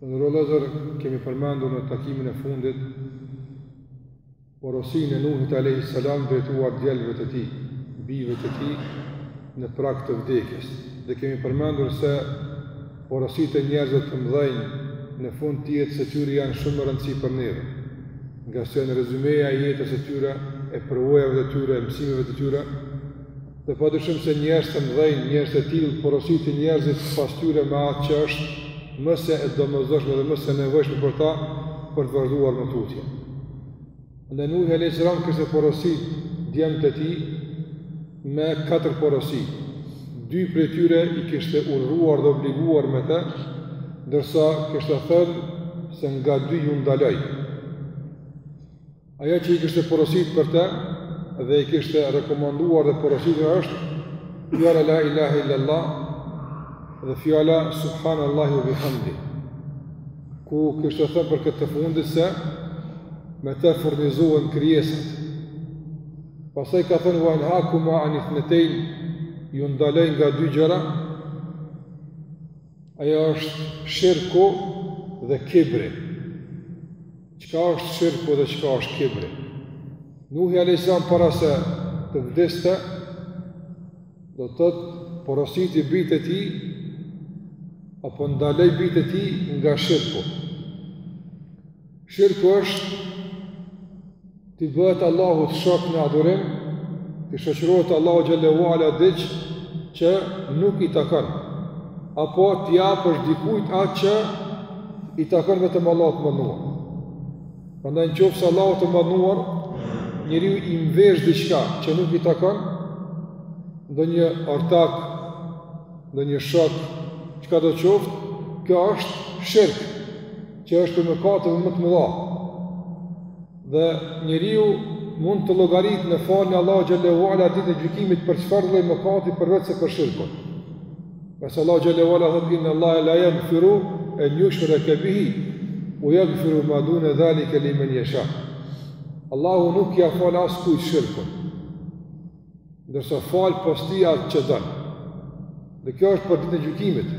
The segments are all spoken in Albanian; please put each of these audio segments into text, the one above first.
Të nderuar vllezër, kemi përmendur në takimin e fundit porosinë e Nuhit a.s. drejtuar djelve të tij, bijve të tij në prag të vdekjes. Dhe kemi përmendur se porositë e njerëzve të mdhej në fund të jetës së tyre janë shumë me rëndësi për neve. Ngase janë rezymeja e jetës së tyre, e përvojave të tyre, e mësimeve të tyre, Dhe pa dyshim se njerëz të mëdhenj, njerëz të tillë porositin njerëzit pas tyre me atë që është më se e domosdoshme dhe më se nevojshme për ta për të vazhduar më tutje. Dhe Nuhi alayhis salam kishte porosit djemtë e tij me katër porosi. Dy prej tyre i kishte urdhëruar dhe obliguar me to, ndërsa kishte thënë se nga dy ju ndaloj. Ajo që i kishte porosit për te dhe i kishte rekomanduar dhe porositë është fjala la ilahe illallah dhe fjala subhanallahi wa bihamdihi ku kishte thënë për këtë të fundit se me te furnizohen krijesat pastaj ka thënë wa enhakuma anithnetejn ju ndaloj nga dy gjëra ajo është shirku dhe kibri Çka është shirku dhe çka është kibri? Nuhi a.s. para se të vdiste, do të thotë porositi bijtë e tij, apo ndaloi bijtë e tij nga shirku. Shirku është T'i bëhet Allahut shok në adhurim, t'i shoqërohet Allahut xhelle ue ala diç që nuk i takon. Apo t'i japësh dikujt atë që i takon vetëm Allahut të madhëruar. Prandaj në qoftë se Allahut të madhëruar njeriu i mvesh diçka që nuk i takon, ndonjë ortak, ndonjë shok, çkado qoftë, kjo është shirk. që është prej mëkateve më të mëdha. Dhe njeriu mund të llogarit në faljen e Allahut xhelle ue ala ditën e gjykimit për çfarë lloj mëkati përveç se për shirkun. Pasi Allahu xhelle ue ala thotë inna Allaha la yaghfiru an yushraka bihi wa yaghfiru ma duna zalika liman yasha. Allahu nuk ia fal askujt shirkun. Ndërsa fal pos tij atë që don. Dhe kjo është për ditën e gjykimit.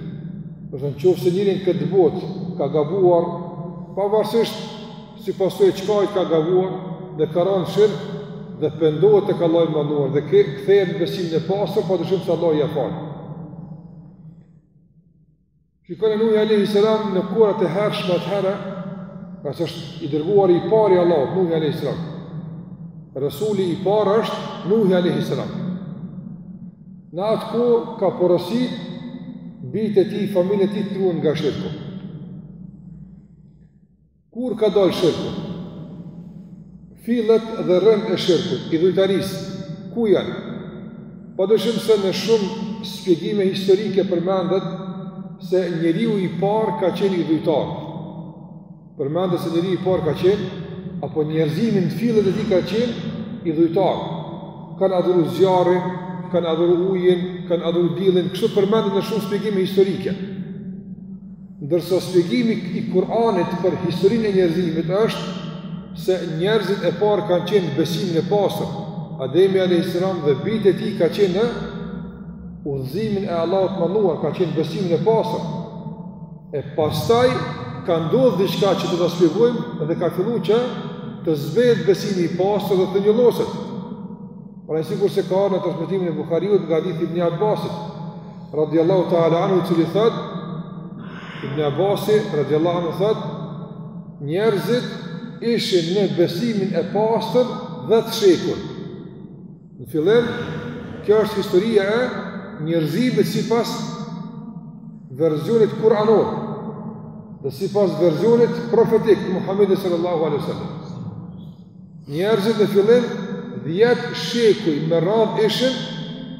Do të thotë në qoftë se njeriu në këtë botë ka gabuar, pavarësisht si, pa si e çka ka gabuar dhe ka ra në shirk dhe pendohet tek Allahu i madhëruar dhe kthehet në besimin e pastër, pa dyshim se Allahu ia fal. Shikoni Nuhi alayhi salam në kohërat e hershme atëherë, pasi është i dërguari i parë i Allahut, Nuhi alayhi salam. Rasuli i parë është Nuhi alayhi salam. Në atë kohë ka porosit bijtë e tij, familjen e tij të ruhen nga shirku. Kur ka dalë shirku? Fillet dhe rrënjët e shirkut, idhujtarisë, ku janë? Pa dyshim se në shumë spjegime historike përmendet se njeriu i parë ka qenë idhujtar. Përmendet se njeriu i parë ka qenë, apo njerëzimi në fillet e tij ka qenë idhujtar. Kanë adhuru zjarrin, kanë adhuru ujin, kanë adhuru dillin, kështu përmendet në shumë spjegime historike. Ndërsa shpjegimi i Kur'anit për historinë e njerëzimit është se njerëzit e parë kanë qenë në besimin e pastër. Ademi alayhis salam dhe bijtë e tij kanë qenë në udhëzimin e Allahut të madhëruar, kanë qenë në besimin e pastër. E pastaj ka ndodhur diçka që do ta shpjegojmë dhe ka filluar që të zbehet besimi i pastër dhe të njolloset. Pra sikurse ka ardhë në transmitimin e Bukhariut nga hadithi i Ibn Abbasit, Radiallahu ta'ala anhu i cili thotë, Ibn Abasi, radiallahu anhu thotë, njerëzit ishin në besimin e pastër dhjetë shekuj. Në fillim, kjo është historia e njerëzimit sipas verzionit kuranor dhe sipas verzionit profetik të Muhammedit sallallahu alaihi wa sallam. Njerëzit në fillim 10 shekuj me radhë ishin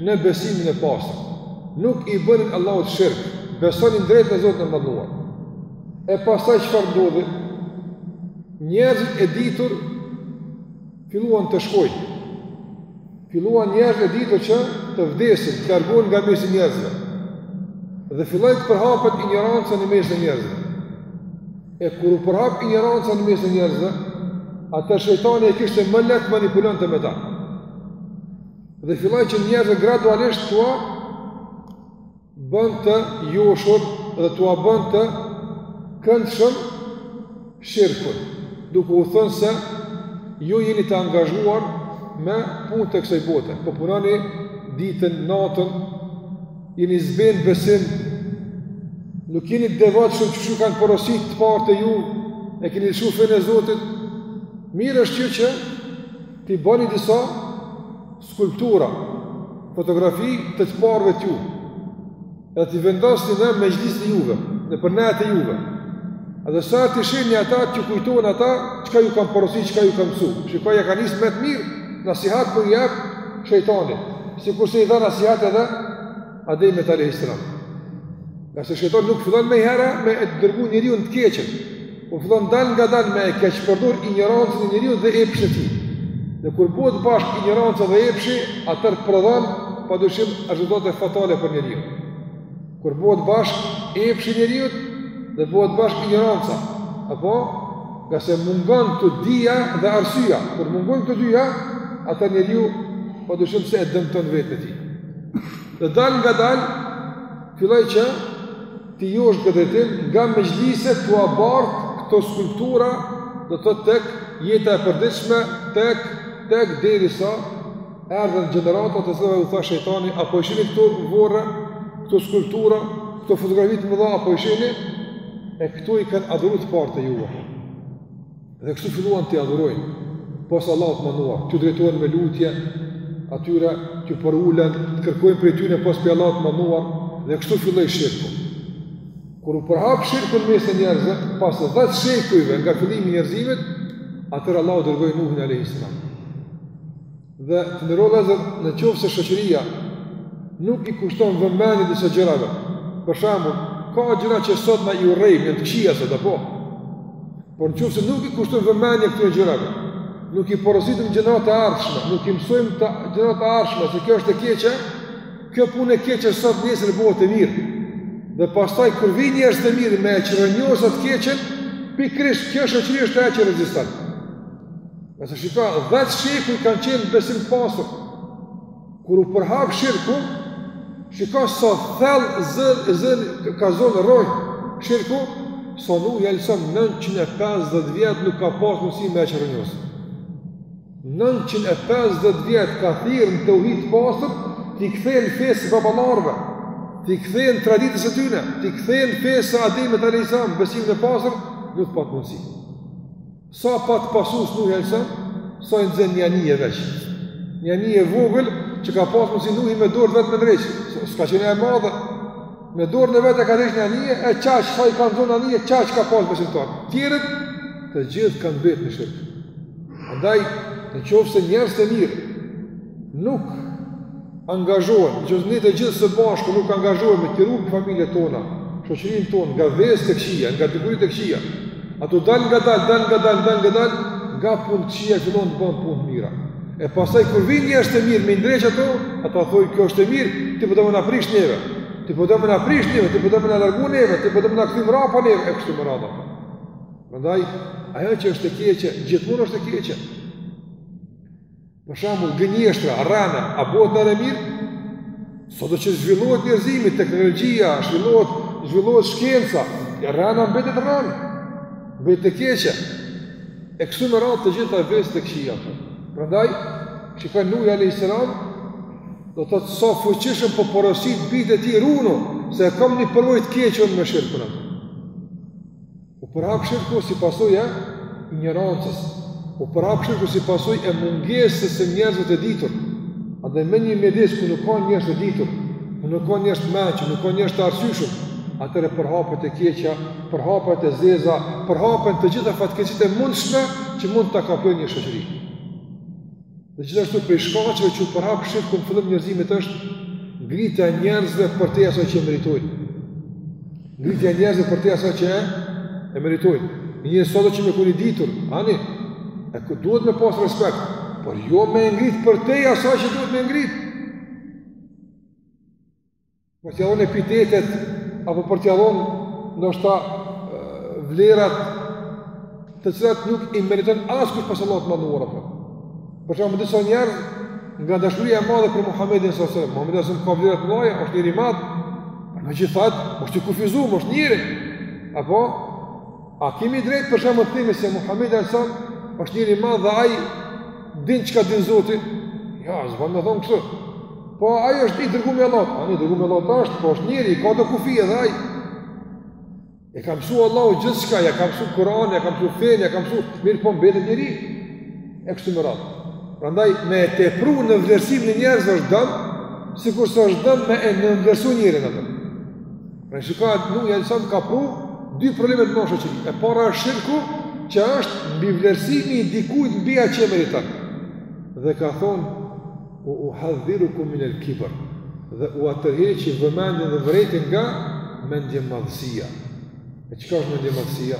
në besimin e pastër. Nuk i bënin Allahut shirk, besonin drejt në Zotin e Madhëruar. E pastaj çfarë ndodhi? Njerëzit e ditur filluan të shkojnë. Filluan njerëzit e ditur që të vdesin, të largohen nga mesi i njerëzve. Dhe filloi të përhapet injoranca në mesin e njerëzve. E kur u përhap injoranca në mes të njerëzve, atëherë shejtani e kishte më lehtë të manipulonte me ta. Dhe filloi që njerëzve gradualisht t'ua bën të joshur dhe t'ua bën të këndshëm shirkun, duke u thënë se ju jeni të angazhuar me punë të kësaj bote, po punoni ditën, natën, Jeni zbeh në besim, nuk jeni të devotshëm siç ju kanë porosit të parët e juj, e keni lëshu fenë e Zotit, mirë është që ju t'i bani disa skulptura, fotografi të të parëve të juj, edhe t'i vendosni në mexhliset të juve, në ndejat e juve, Edhe sa herë t'i shihni ata t'ju kujtohen ata, çka ju kanë porosit, çka ju kanë mësuar. Shiko, ja ka nis me të mirë, nasihat po i jep, shejtani, sikurse i dha nasihat edhe Ademit a.s. Ngase shejtani nuk fillon menjëherë me e dërgu njeriun në të keqen, po fillon dal nga dal me e keqpërdorë injorancën e njeriut dhe epshin e tij. Dhe kur bëhet bashkë injoranca dhe epshi, atëherë prodhon pa dyshim rezultate fatale për njeriun. Kur bëhet bashkë epshi i njeriut dhe bëhet bashkë injoranca, apo ngase mungon këtu dija dhe arsyeja, kur mungon të dyja, atëherë njeriu pa dyshim se e dëmton veten e tij. Dhe dal nga dal, filloi që t'i joshë në këtë drejtim nga mexhliset t'ua bartë këto skulptura dhe te, tek jeta e përditshme tek, tek derisa Erdhën gjenerata të cilave u tha shejtani, a po i shihni këto vorre, këto skulptura, këto fotografi të mëdha, a po i shihni, e këto i kanë adhuru të parët e juaj. Dhe kështu filluan t'i adhurojnë, pos Allahut të madhëruar, t'ju drejtohen me lutje atyre, t'ju përulen, të kërkojnë prej tyne pos prej Allahut të madhëruar, dhe kështu filloi shirku. Kur u përhap shirku në mesin e njerëzve, pas 10 shekujve nga fillimi i njerëzimit, atëherë Allahu dërgoi Nuhin a.s. Dhe të nderuar vëllezër, në qoftë se shoqëria nuk i kushton vëmendje disa gjërave. Për shembull, ka gjëra që sot na i urrejmë, janë të këqija sot apo. Por në qoftë se nuk i kushtojmë vëmendje këtyre gjërave, nuk i porositim gjeneratat e ardhshme, nuk i mësojmë gjeneratat e ardhshme se kjo është e keqe, kjo punë e keqe sot nesër bëhet e mirë. Dhe pastaj kur vijnë njerëzit e mirë me e çrrënjos atë të keqen, pikërisht kjo shoqëri është ajo që reziston. Nëse shikon, dhjetë shekuj kanë qenë në besim të pastër. Kur u përhap shirku, shiko sa thellë zën, zën ka zonë rranjë shirku, sa Nuhi a.s. 950 vjet nuk ka pasë mundësi me e çrrënjos. 950 vjet ka thirrë në teuhid të pastër, t'i kthehen fesë së baballarëve, t'i kthehen traditës së tyne, t'i kthehen fesë së Ademit a.s., besimin e pastër, nuk pati mundësi. Sa pat pasues Nuhi a.s. Sa i nxen një anije, veç një anije e vogël që ka pas mundësi Nuhi me dorë të vet me ndreq. S'ka qenë e madhe. Me dorën e vet e ka ndreq një anije, e qaq sa i ka zonë një anije, qaq ka pas besimtarë. Tjerët të gjithë kanë mbetë në shirk. Andaj në qoftë se njerëzit e mirë nuk angazhohen, në qoftë se ne të gjithë së bashku nuk angazhohemi me i rujt familjet tona, shoqërinë tonë, nga veset e këqija, nga dukuritë e këqija, ato dalë nga dalë, dalë nga dalë, dalë nga dalë, nga punët e këqija e fillojnë të bëhen punë të mira. E pastaj kur vijnë njerëzit e mirë me i ndreq ato, ata thonë kjo është e mirë, ti po do me na prish neve, ti po do me na prish neve, ti po do me na largu neve, ti po do me na kthy mbrapa neve, e kështu me radhë. Prandaj, ajo që është e keqe, gjithmonë është e keqe, Për shembull, gënjeshtra, rrana, a bëhet e mirë? Sado që zhvillohet njerëzimi, teknologjia, zhvillohet, zhvillohet shkenca, e rrana mbetet rranë, mbetet e keqe. E kështu me radhë të gjitha veset e këqija. Prandaj, shiko Nuhi alejhi selam, do të thotë sa fuqishëm po porosit bijtë e tij runu, se e kam një përvojë të keqe me shirkun. U përhap shirku si pasojë e injorancës. U përhap shirku si pasojë e mungesës së njerëzve të ditur. A dhe në një mjedis ku nuk ka njerëz të ditur, ku nuk ka njerëz të mençur, nuk ka njerëz të arsyeshëm, atëherë përhapet e keqja, përhapet e zeza, përhapen të gjitha fatkeqësitë e mundshme që mund ta kaplojnë një shoqëri. Dhe gjithashtu prej shkaqeve që u përhap shirku në fillim të njerëzimit është ngritja e njerëzve përtej asaj që meritojnë. Ngritja e njerëzve përtej asaj që e meritojnë. Një njerëz sot që me kon i ditur, ani, e ku duhet me pas respekt, por jo me ngrit përtej asaj që duhet me ngrit. Për t'ia dhonë epitetet, apo për t'ia dhonë ndoshta vlerat të cilat nuk i meriton askush pas Allahut madhëruar. Për shembull disa njerëz nga dashuria e madhe për Muhamedin sallallahu alajhi wasallam, Muhamedi sallallahu alajhi wasallam ka vlera të mëdha është njeri i madh. Por megjithatë, është i kufizuar, është njeri. Apo A kemi të drejtë për shembull të themi se Muhamedi alejhi selam është njeri i madh dhe ai din çka din Zoti? Ja, jo, s'ban me thon kështu. Po ai është i dërguari i Allahut. Ai i dërguari i Allahut asht, po është njeri ka kufi edhe ai. E ka mësu Allahu gjithçka, ia ka mësu Kur'anin, ia ka mësu fenë, ia ka mësu, mirëpo mbetet njeri. E kështu me radhë. Prandaj me e tepru në vlerësim të njerëzve është dëm, sikurse është dëm me e nënvlerësu njerin atë. Shiko Nuhi alejhi selam ka pru dy probleme në shoqëri. E para është shirku që është mbivlerësimi i dikujt mbi atë që meriton. Dhe ka thonë, ue uhadhirukum minel kibër, dhe ua tërheqi vëmendjen dhe vërejtjen nga mendjemadhësia. E çka është mendjemadhësia?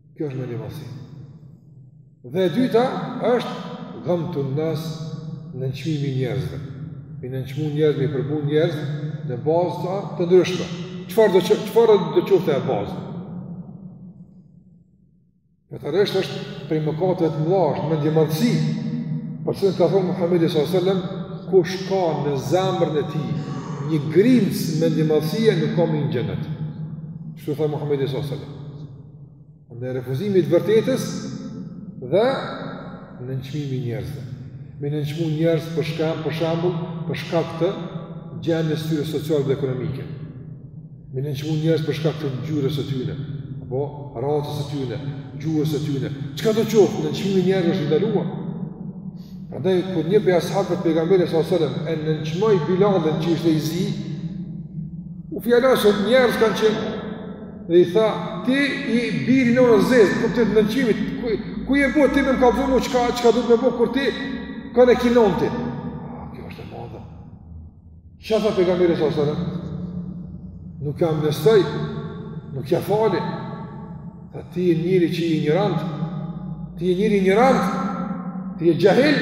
Kjo është mendjemadhësi. Dhe e dyta është gamtun-nas nënçmimi i njerëzve. I nënçmon njerëzit, i përbuz njerëzit në baza të, të ndryshme. Çfarëdo, çfarëdo qoftë ajo bazë? Në të reshtë është prej mëkateve të mdha, është mendjemadhësi. Përse e ka thonë Muhammedi s.a.s. Kush ka në zemrën e tij një grimcë mendjemadhësi nuk ka me hi në xhennet. Shtu tha Muhammedi s.a.s. Në refuzimi i të vërtetës dhe nënçmimi i njerëzve. Me nënçmu njerëz për shkak për shembull, për shkak të gjendjes së tyre sociale dhe ekonomike. Me nënçmu njerëz për shkak të ngjyrës së tyne, apo racës së tyne, gjuhës së tyne. Çkado qoftë, nënçmimi i njerëzve është ndaluar. Prandaj kur një prej ashabëve të pejgamberit sallallahu alajhi wasallam e nënçmoi Bilalin që ishte i zi, u fjalosën, njerëz kanë qenë Dhe i tha, ti i biri nonës zezë, në kuptim të nënçmimit, ku, ku je bo, ti me më kallëzu mu, çka, çka duhet me bo, kur ti, kan e ki nonë ti? A, kjo është e madhe. Ça tha pejgamberi sallallahu alajhi wasallam? Nuk ja amnistoi, nuk ja fali. Tha, ti je njeri që injorant, ti je njeri injorant, ti je xhahil,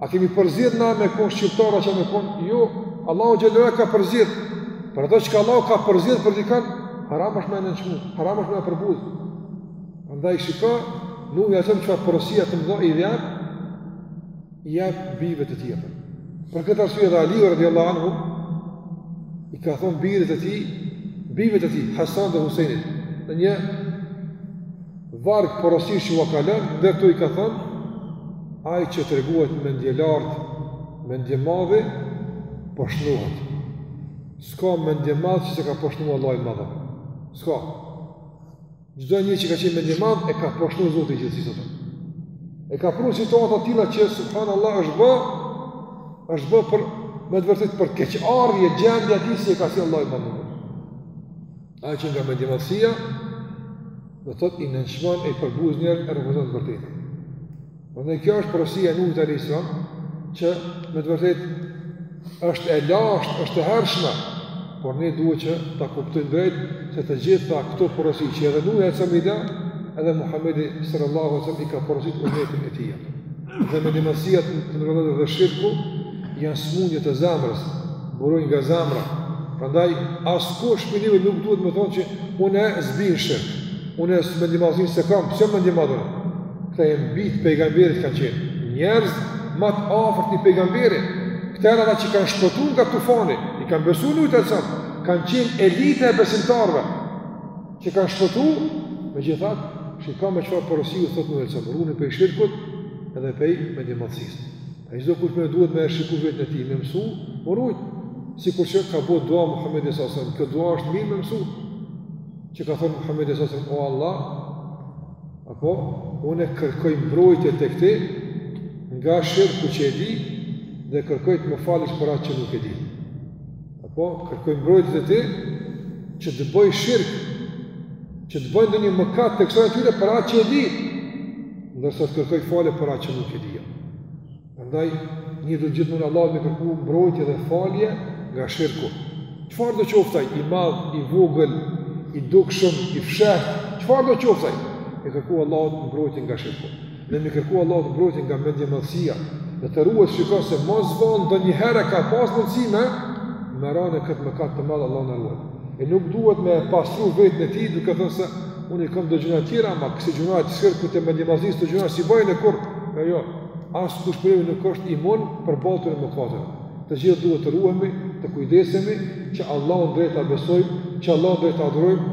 A kemi përzgjedh na me konë shqiptarë a me konë? Jo, Allahu xhelle ve ala ka përzgjedh. Për ato çka Allahu ka përzgjedh për dikan, haram është me nënçmu, haram është me përbuz. Andaj shiko, Nuhi alayhis salam çfarë porosia të mëdhaja i jep bijve të tij. Për këtë arsye dhe Aliu radiallahu anhu, i ka thonë birit të tij, bijve të tij, Hasan dhe Husejnit, në një Varg porosish që ua ka lënë, ndër to i ka thënë, Ai që tregohet mendjelartë, mendjemadh, poshtnohet. S'ka mendjemadh që s'e ka poshtnu Allahu i madhërum. S'ka. Çdo një që ka qenë mendjemadh, e ka poshtnu Zoti i gjithësisë të tërë. E ka pru n'situata të tilla që, subhanallah, është bë, është bë për, me të vërtetë, për keqardhje, gjendja e tij si e ka sjell Allahu i madhërum. Ai që nga mendjemadhësia, do të thotë i nënçmon e i përbuz njerëz e refuzon të vërtetën. Prandaj kjo është porosia e Nuhit alayhis salam që me të vërtetë është e lashtë, është e hershme, por ne duhet që ta kuptojmë drejt se të gjitha këto porosi që edhe Nuhi alayhis salam i dha, edhe Muhamedi sallallahu alaihi wasallam i ka porosit umetin e tij. dhe mendjemadhësia, të nderuar, edhe shirku, janë smundje të zemrës, burojnë nga zemra. Prandaj, askush prej neve nuk duhet me thonë që unë s'bi në shirk, unë as mendjemadhësinë s'e kam, pse mendjemadhësinë? Këta janë bijtë e pejgamberit kanë qenë, njerëz më të afërt i pejgamberit. Këta janë ata që kanë shpëtu nga tufani, i kanë besu Nuhit alayhis salam, kanë qenë elita e besimtarëve. Që kanë shpëtu, megjithatë, shiko me çfarë porosie u thotë Nuhi alayhis salam, runu prej shirkut edhe prej mendjemadhësisë. Andaj çdokush me duhet me e shiku veten e tij, me mësu, m'u rujtë, sikur që ka bo dua Muhammedi sallallahu alajhi wasallam, kjo dua është mirë me mësu, që ka thonë Muhammedi sallallahu alajhi wasallam, o Allah, apo, unë kërkoj mbrojtje tek ti, nga shirku që e di, dhe kërkoj të më falish për atë që nuk e di. Apo, kërkoj mbrojtje te ti, që të bëj shirk, që të bëj ndonjë mëkat të kësaj natyre për atë që e di, ndërsa të kërkoj falje për atë që nuk e di. Prandaj njeri duhet gjithmonë Allahut me kërku mbrojtje dhe falje nga shirku. Çfarëdo qoftë ai, i madh, i vogël, i dukshëm, i fshehtë, çfarëdo qoftë ai, me kërku Allahut mbrojtje nga shirku. Dhe me i kërku Allahut mbrojtje nga mendjemadhësia dhe të ruhet shikon se mos vallë ndonjëherë ka pas mundësi me me ra në këtë mëkat të madh, Allahu na ruajt. E nuk duhet me pastru veten e tij duke thënë se unë i kam do gjynahe tjera, ama kësi gjynahe të shirkut e të mendjemadhësisë, këto gjynahe s'i baj kurrë, jo jo, askush prej neve nuk është imun përballë këtyre mëkateve. Të gjithë duhet të ruhemi, të kujdesemi që Allahun drejt ta besojmë, që Allahun drejt ta adhurojmë,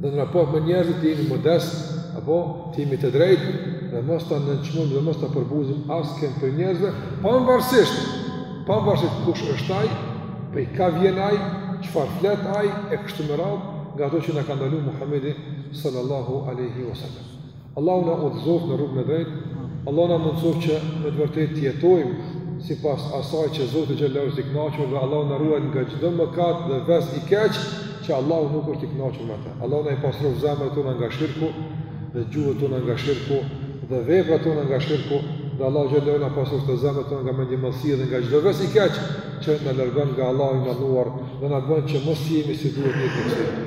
dhe në raport me njerëzit të jemi modestë, apo të jemi të drejtë, dhe mos ta nënçmojmë dhe mos ta përbuzim askënd prej njerëzve, pavarësisht, pavarësisht kush është ai, prej kah vjen ai, çfarë flet ai, e kështu me radhë, nga ato që na ka ndalu Muhammedi sallallahu aleyhi wa sallam. Allahu na udhëzoftë në rrugën e drejtë. Allahu na mundësoftë që me të vërtetë të jetojmë sipas asaj që Zoti xheleshanuhu është i kënaqur dhe Allahu na ruajt nga çdo mëkat dhe ves i keq që Allahu nuk është i kënaqur me të. Allahu na i pastroftë zemrat tona nga shirku dhe gjuhët tona nga shirku dhe veprat tona nga shirku dhe Allahu xheleshanuhu na pastroftë zemrat tona nga mendjemadhësia dhe nga çdo ves i keq që na largon nga Allahu i madhëruar dhe na bën që mos jemi si duhet të jemi.